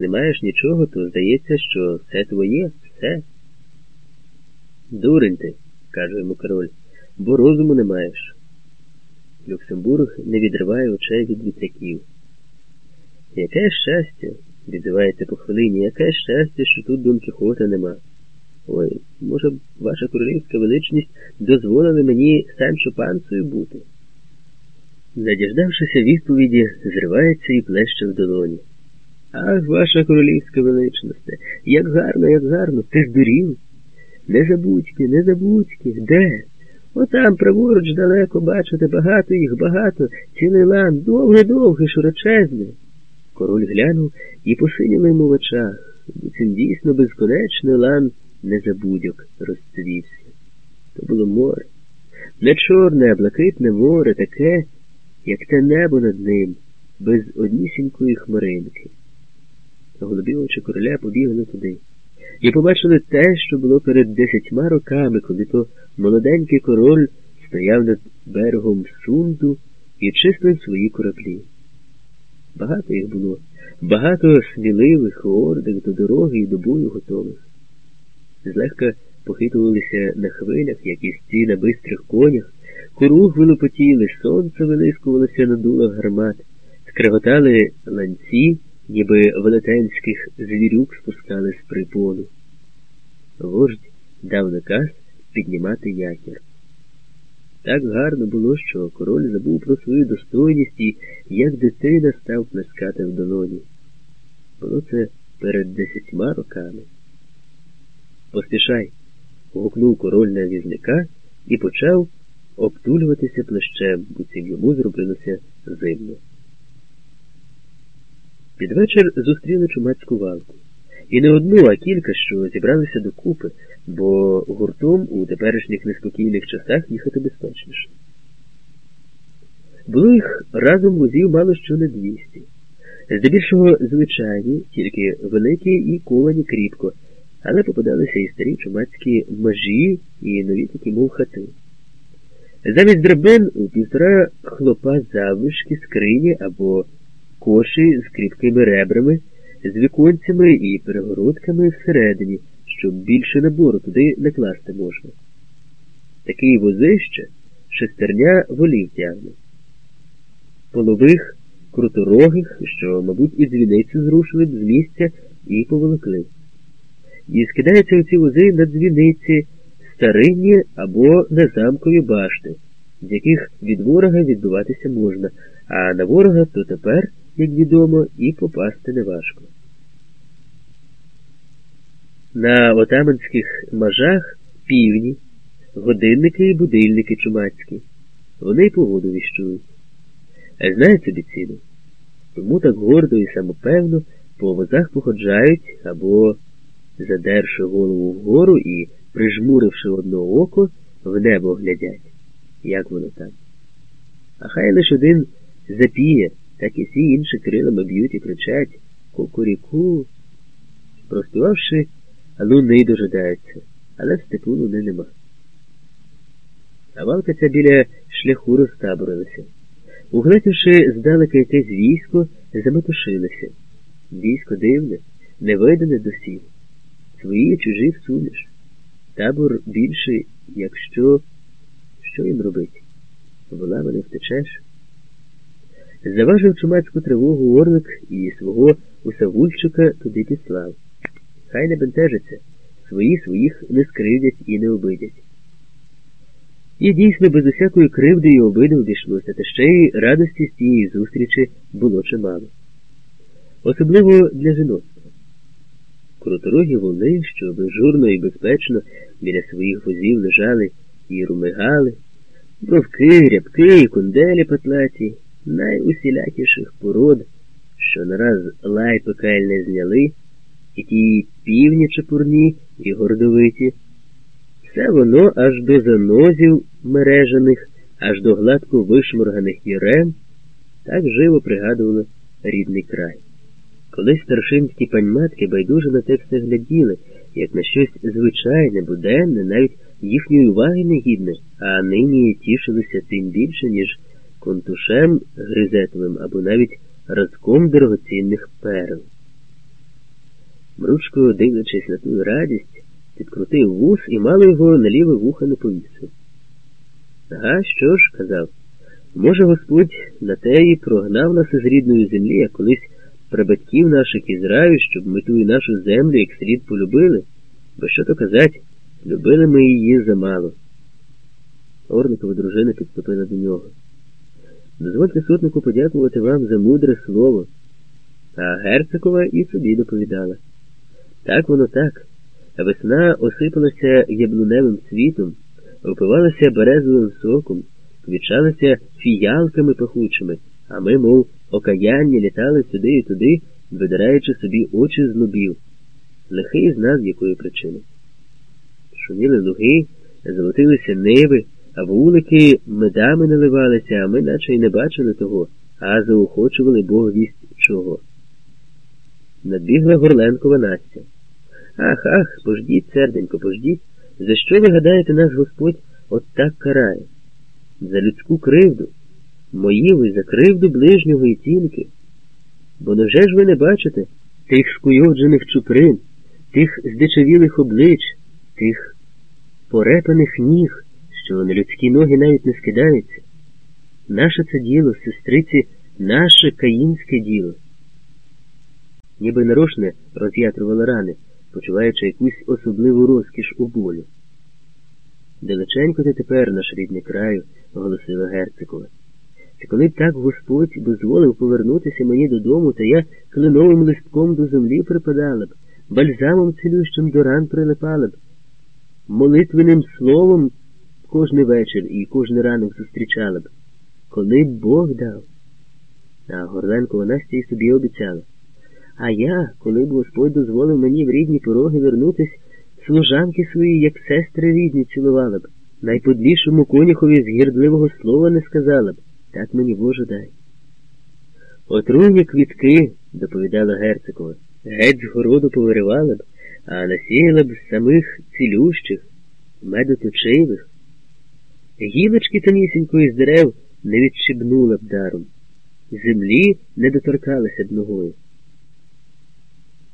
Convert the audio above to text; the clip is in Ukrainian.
не маєш нічого, то здається, що все твоє, все. Дурень ти, каже йому король, бо розуму не маєш. Люксембург не відриває очей від вітряків. Яке щастя, відзивається по хвилині, яке щастя, що тут Дон Кіхота нема. Ой, може б ваша королівська величність дозволили мені Санчо панцею бути? Надіждавшися відповіді, зривається і плеще в долоні. Ах, ваша королівська величність, як гарно, як гарно, ти здурів. Не забудьки, не забудьки, де? Отам праворуч далеко бачите, багато їх, багато, цілий лан, довгий-довгий, широчезний. Король глянув і посиніли йому в очах, бо цим дійсно безконечний лан незабудьок розцвівся. То було море. Не чорне, а блакитне море таке, як те небо над ним, без однісінької хмаринки. Голубі очі короля побігли туди. І побачили те, що було перед десятьма роками, коли то молоденький король стояв над берегом Сунду і чистив свої кораблі. Багато їх було, багато сміливих, ордих до дороги і до бою готових. Злегка похитувалися на хвилях, як істі на бистрих конях, круг вилопотіли, сонце вилискувалося на дулах гармат, скреготали ланці ніби велетенських звірюк спускали з припону. Вождь дав наказ піднімати якір. Так гарно було, що король забув про свою достойність і, як дитина, став плескати в долоні. Було це перед десятьма роками. Поспішай, гукнув король на візника і почав обтулюватися плещем, бо цим йому зробилося зимно. Під вечір зустріли чумацьку валку. І не одну, а кілька, що зібралися докупи, бо гуртом у теперішніх неспокійних часах їхати безпечніше. Було їх разом возів мало що не двісті. Здебільшого звичайні, тільки великі і ковані кріпко, але попадалися і старі чумацькі межі і нові такі мов хати. Замість драбин у півтора хлопа завишки, скрині або коші з кріпкими ребрами, з віконцями і перегородками всередині, щоб більше набору туди не класти можна. Такий возище шестерня волів тягне. Полових, круторогих, що, мабуть, і дзвіницю зрушили б з місця і поволокли. І скидаються оці вози на дзвіниці, старинні або на замкові башти, з яких від ворога відбуватися можна, а на ворога то тепер як відомо, і попасти неважко. На отаманських мажах півні, годинники і будильники чумацькі. Вони й погоду віщують. А знають собі ціну. Тому так гордо і самопевно по возах походжають або, задерши голову вгору і, прижмуривши одне око, в небо глядять. Як воно там? А хай лиш один запіє так і всі інші крилами б'ють і кричать Кукуріку. Проспівавши, луни дожидаються, але в степу луни нема. А валка ця біля шляху розтаборилася. Угледівши здалека якесь військо, заметушилася. Військо дивне, невидане досі. Свої чужі всунеш. Табор більший, якщо що їм робить? Волами не втечеш. Заважив чумацьку тривогу Орлик і свого усавульчика туди післав. Хай не бентежиться, свої своїх не скривдять і не обидять. І дійсно без усякої кривди і обиди обійшлося, та ще й радості з цієї зустрічі було чимало. Особливо для жіноцтва. Круторогі воли, що безжурно і безпечно біля своїх возів лежали і румигали, бровки, рябки і кунделі петлаті найусілякіших пород, що нараз лай пекельне зняли, і ті півні чепурні і гордовиті. Все воно аж до занозів мережаних, аж до гладко вишморганих єрем, так живо пригадувало рідний край. Колись старшинські паньматки байдуже на те все гляділи, як на щось звичайне, буденне, навіть їхньої уваги не гідне, а нині тішилися тим більше, ніж контушем гризетовим або навіть разком дорогоцінних перл. Мручко, дивлячись на ту радість, підкрутив вус і мало його на ліве вухо не повісив. Ага, що ж, казав, може, Господь на те і прогнав нас із рідної землі, як колись прабатьків наших із раю, щоб ми ту і нашу землю як слід полюбили, бо що то казать, любили ми її замало. Орликова дружина підступила до нього. Дозвольте сотнику подякувати вам за мудре слово. А Герцикова і собі доповідала. Так воно так. Весна осипалася яблуневим цвітом, опивалася березовим соком, квічалася фіялками пахучими, а ми, мов окаянні, літали сюди і туди, видираючи собі очі з лубів. Лихий знав, з якої причини. Шуміли луги, золотилися ниви, вулики медами наливалися, а ми наче й не бачили того, а заохочували Бог вість чого. Надбігла Горленкова Настя. Ах, ах, пождіть, серденько, пождіть. За що ви гадаєте, нас Господь от так карає? За людську кривду, мої ви за кривду ближнього і тільки. Бо невже ж ви не бачите тих скуйоджених чуприн, тих здичавілих облич, тих порепаних ніг, що на людські ноги навіть не скидаються? Наше це діло, сестриці, наше каїнське діло. Ніби нарочне роз'ятрувала рани почуваючи якусь особливу розкіш у болю. Далеченько ти тепер, наш рідний краю, оголосила Герцикова. Чи коли б так Господь дозволив повернутися мені додому, то я кленовим листком до землі припадала б, бальзамом цілющим до ран прилипала б, молитвенним словом кожний вечір і кожний ранок зустрічала б, коли б Бог дав. А Горленкова Настя й собі обіцяла. А я, коли б Господь дозволив мені в рідні пороги вернутись, служанки свої, як сестри рідні, цілувала б, найподлішому коніхові згірдливого слова не сказала б, так мені Боже дай. Отруйні квітки, доповідала Герцикова, геть з городу повиривала б, а насіяла б самих цілющих, медоточивих. Гілочки тонісінької з дерев не відщибнула б даром, землі не доторкалася б ногою.